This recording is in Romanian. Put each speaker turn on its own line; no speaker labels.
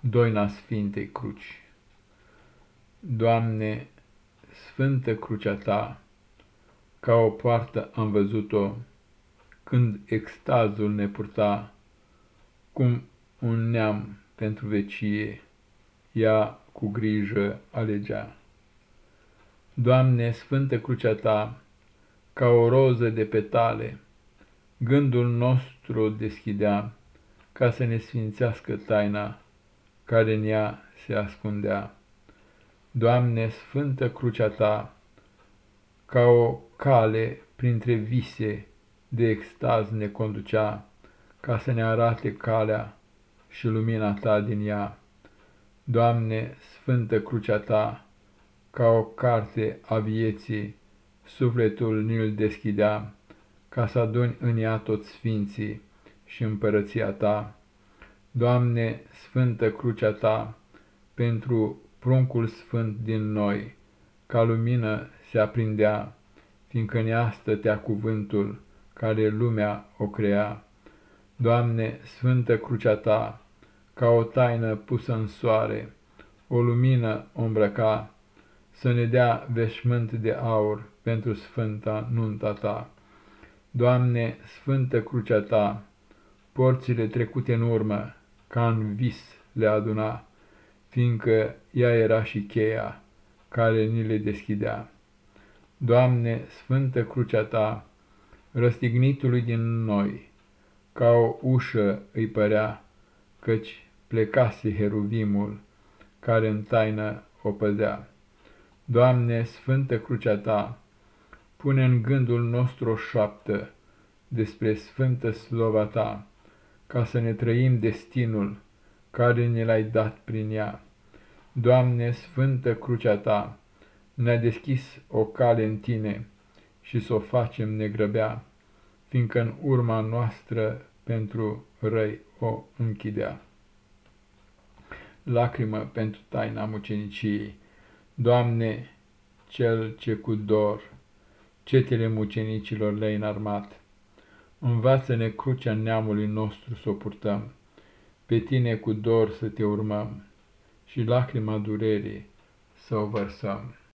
Doina Sfintei Cruci Doamne, Sfântă Crucea Ta, ca o poartă am văzut-o, când extazul ne purta, cum un neam pentru vecie, ea cu grijă alegea. Doamne, Sfântă Crucea Ta, ca o roză de petale, gândul nostru deschidea, ca să ne sfințească taina, care în ea se ascundea. Doamne, sfântă crucea Ta, ca o cale printre vise de extaz ne conducea, ca să ne arate calea și lumina Ta din ea. Doamne, sfântă crucea Ta, ca o carte a vieții, sufletul ni-l deschidea, ca să aduni în ea toți sfinții și împărăția Ta. Doamne, sfântă crucea Ta, pentru pruncul sfânt din noi, ca lumină se aprindea, fiindcă în ea stătea cuvântul care lumea o crea. Doamne, sfântă crucea Ta, ca o taină pusă în soare, o lumină o îmbrăca, să ne dea veșmânt de aur pentru sfânta nunta Ta. Doamne, sfântă crucea Ta, porțile trecute în urmă, ca în vis le aduna, fiindcă ea era și cheia care ni le deschidea. Doamne, sfântă crucea Ta, răstignitului din noi, ca o ușă îi părea, căci plecase heruvimul, care în taină o păzea. Doamne, sfântă crucea Ta, pune în gândul nostru o șoaptă despre sfântă slova Ta, ca să ne trăim destinul care ne l-ai dat prin ea. Doamne, sfântă crucea Ta, ne-a deschis o cale în Tine și să o facem negrăbea, fiindcă în urma noastră pentru răi o închidea. Lacrimă pentru taina muceniciei, Doamne, Cel ce cu dor cetele mucenicilor le-ai înarmat, Învață-ne crucea neamului nostru să o purtăm, pe tine cu dor să te urmăm și lacrima durerii să o vărsăm.